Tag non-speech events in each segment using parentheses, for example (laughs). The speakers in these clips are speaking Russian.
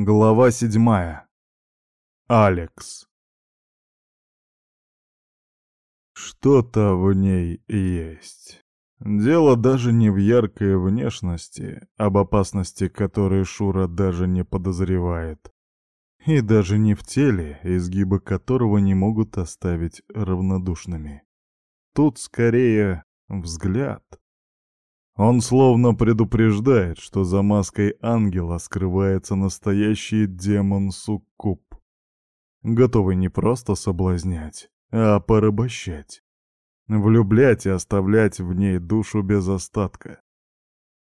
Глава седьмая. Алекс. Что-то в ней есть. Дело даже не в яркой внешности, об опасности которой Шура даже не подозревает. И даже не в теле, изгибы которого не могут оставить равнодушными. Тут скорее взгляд. Он словно предупреждает, что за маской ангела скрывается настоящий демон-суккуб, готовый не просто соблазнять, а порабощать, влюблять и оставлять в ней душу без остатка.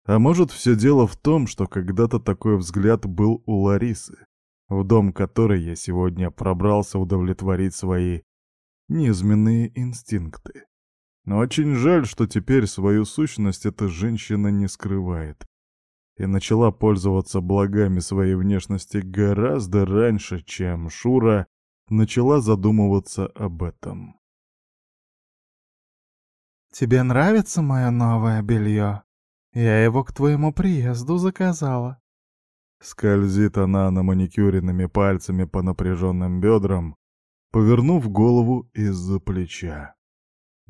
А может, все дело в том, что когда-то такой взгляд был у Ларисы, в дом которой я сегодня пробрался удовлетворить свои низменные инстинкты. Но очень жаль, что теперь свою сущность эта женщина не скрывает. И начала пользоваться благами своей внешности гораздо раньше, чем Шура начала задумываться об этом. «Тебе нравится мое новое белье? Я его к твоему приезду заказала». Скользит она на маникюренными пальцами по напряженным бедрам, повернув голову из-за плеча.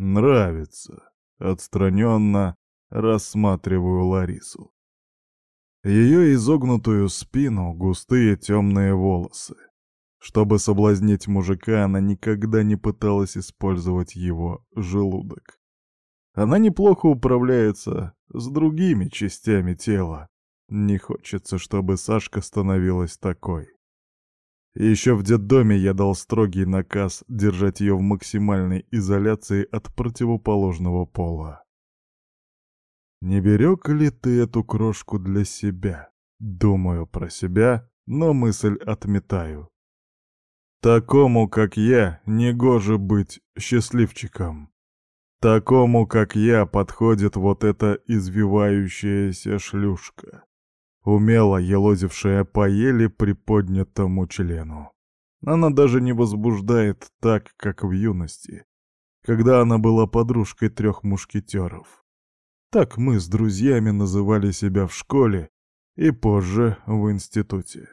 Нравится. Отстраненно рассматриваю Ларису. Ее изогнутую спину, густые темные волосы. Чтобы соблазнить мужика, она никогда не пыталась использовать его желудок. Она неплохо управляется с другими частями тела. Не хочется, чтобы Сашка становилась такой. Еще в детдоме я дал строгий наказ держать ее в максимальной изоляции от противоположного пола. «Не берег ли ты эту крошку для себя?» Думаю про себя, но мысль отметаю. Такому, как я, негоже быть счастливчиком. Такому, как я, подходит вот эта извивающаяся шлюшка умело елозившая по еле приподнятому члену. Она даже не возбуждает так, как в юности, когда она была подружкой трех мушкетеров. Так мы с друзьями называли себя в школе и позже в институте.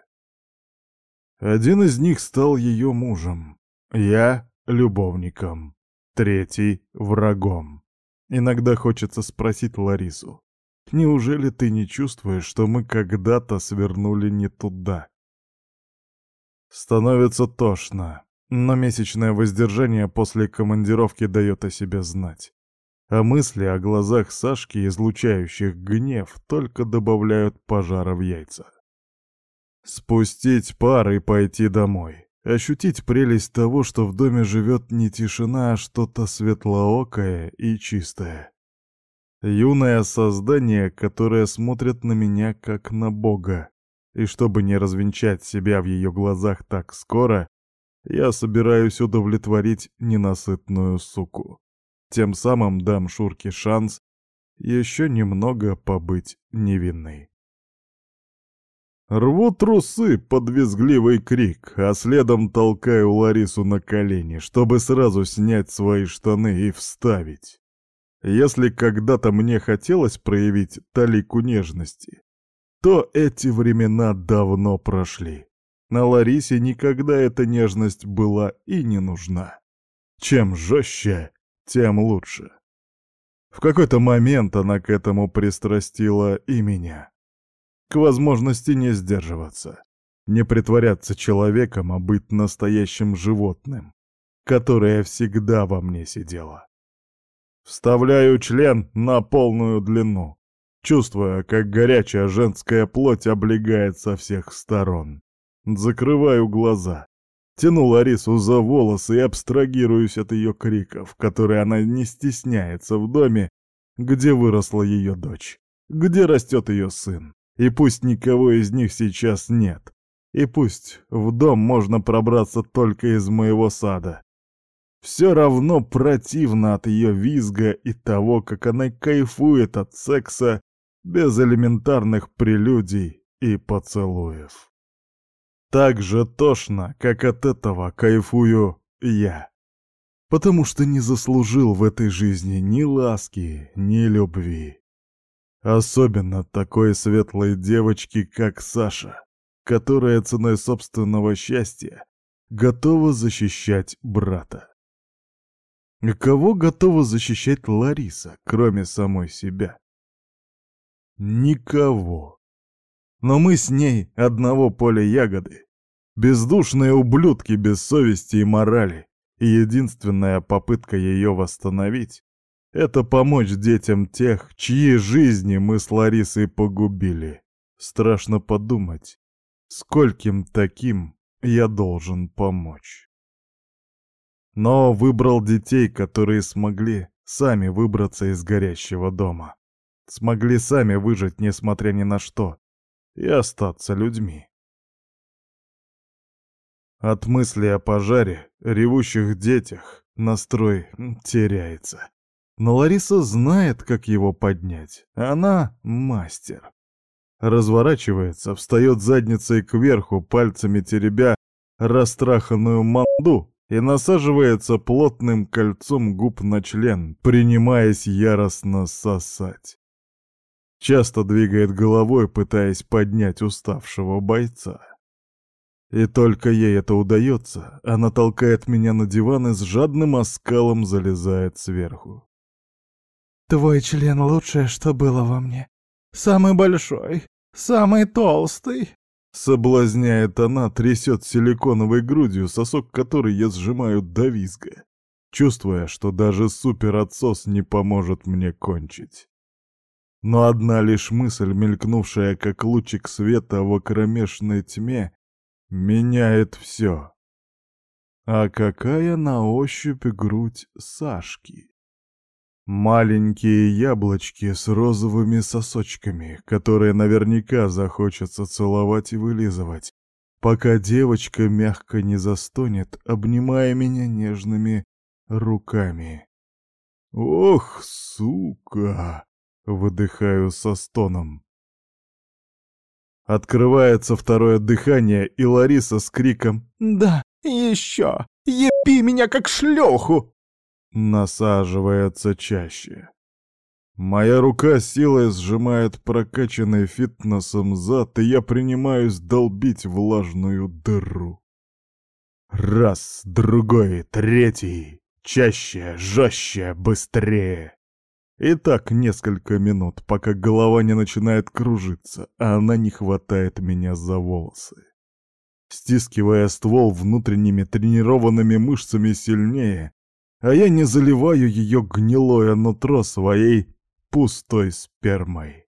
Один из них стал ее мужем, я — любовником, третий — врагом. Иногда хочется спросить Ларису, Неужели ты не чувствуешь, что мы когда-то свернули не туда? Становится тошно, но месячное воздержание после командировки дает о себе знать. А мысли о глазах Сашки, излучающих гнев, только добавляют пожара в яйца. Спустить пар и пойти домой. Ощутить прелесть того, что в доме живет не тишина, а что-то светлоокое и чистое. Юное создание, которое смотрит на меня как на бога. И чтобы не развенчать себя в ее глазах так скоро, я собираюсь удовлетворить ненасытную суку. Тем самым дам Шурке шанс еще немного побыть невинной. Рву трусы под визгливый крик, а следом толкаю Ларису на колени, чтобы сразу снять свои штаны и вставить. Если когда-то мне хотелось проявить талику нежности, то эти времена давно прошли. На Ларисе никогда эта нежность была и не нужна. Чем жестче, тем лучше. В какой-то момент она к этому пристрастила и меня. К возможности не сдерживаться, не притворяться человеком, а быть настоящим животным, которое всегда во мне сидело. Вставляю член на полную длину, чувствуя, как горячая женская плоть облегает со всех сторон. Закрываю глаза. Тяну Ларису за волосы и абстрагируюсь от ее криков, которые она не стесняется в доме, где выросла ее дочь, где растет ее сын. И пусть никого из них сейчас нет. И пусть в дом можно пробраться только из моего сада. Все равно противно от ее визга и того, как она кайфует от секса без элементарных прелюдий и поцелуев. Так же тошно, как от этого кайфую я. Потому что не заслужил в этой жизни ни ласки, ни любви. Особенно такой светлой девочки, как Саша, которая ценой собственного счастья готова защищать брата. И кого готова защищать Лариса, кроме самой себя? Никого. Но мы с ней одного поля ягоды. Бездушные ублюдки без совести и морали. И единственная попытка ее восстановить — это помочь детям тех, чьи жизни мы с Ларисой погубили. Страшно подумать, скольким таким я должен помочь но выбрал детей, которые смогли сами выбраться из горящего дома. Смогли сами выжить, несмотря ни на что, и остаться людьми. От мысли о пожаре, ревущих детях, настрой теряется. Но Лариса знает, как его поднять. Она мастер. Разворачивается, встает задницей кверху, пальцами теребя растраханную манду, и насаживается плотным кольцом губ на член, принимаясь яростно сосать. Часто двигает головой, пытаясь поднять уставшего бойца. И только ей это удается, она толкает меня на диван и с жадным оскалом залезает сверху. «Твой член лучшее, что было во мне. Самый большой, самый толстый», Соблазняет она, трясет силиконовой грудью, сосок которой я сжимаю до визга, чувствуя, что даже суперотсос не поможет мне кончить. Но одна лишь мысль, мелькнувшая как лучик света в окромешной тьме, меняет все. А какая на ощупь грудь Сашки? Маленькие яблочки с розовыми сосочками, которые наверняка захочется целовать и вылизывать, пока девочка мягко не застонет, обнимая меня нежными руками. «Ох, сука!» — выдыхаю со стоном. Открывается второе дыхание, и Лариса с криком «Да, еще! Епи меня как шлюху!» насаживается чаще. Моя рука силой сжимает прокачанный фитнесом зад, и я принимаюсь долбить влажную дыру. Раз, другой, третий. Чаще, жестче, быстрее. И так несколько минут, пока голова не начинает кружиться, а она не хватает меня за волосы. Стискивая ствол внутренними тренированными мышцами сильнее, а я не заливаю ее гнилое нутро своей пустой спермой.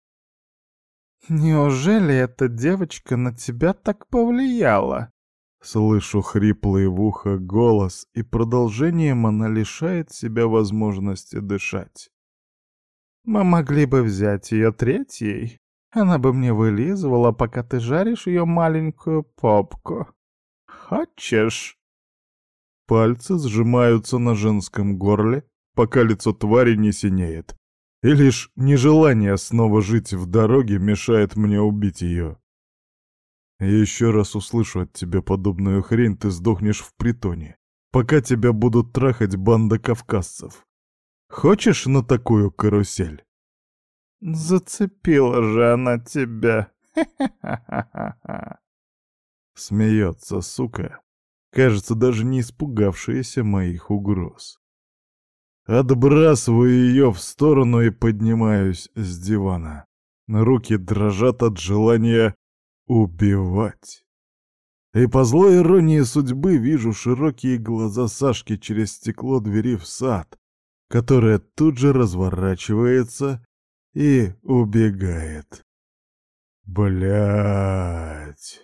«Неужели эта девочка на тебя так повлияла?» Слышу хриплый в ухо голос, и продолжением она лишает себя возможности дышать. «Мы могли бы взять ее третьей. Она бы мне вылизывала, пока ты жаришь ее маленькую попку. Хочешь?» Пальцы сжимаются на женском горле, пока лицо твари не синеет. И лишь нежелание снова жить в дороге мешает мне убить ее. Еще раз услышу от тебя подобную хрень, ты сдохнешь в притоне, пока тебя будут трахать банда кавказцев. Хочешь на такую карусель? Зацепила же она тебя. (laughs) Смеется, сука кажется, даже не испугавшаяся моих угроз. Отбрасываю ее в сторону и поднимаюсь с дивана. Руки дрожат от желания убивать. И по злой иронии судьбы вижу широкие глаза Сашки через стекло двери в сад, которая тут же разворачивается и убегает. Блять.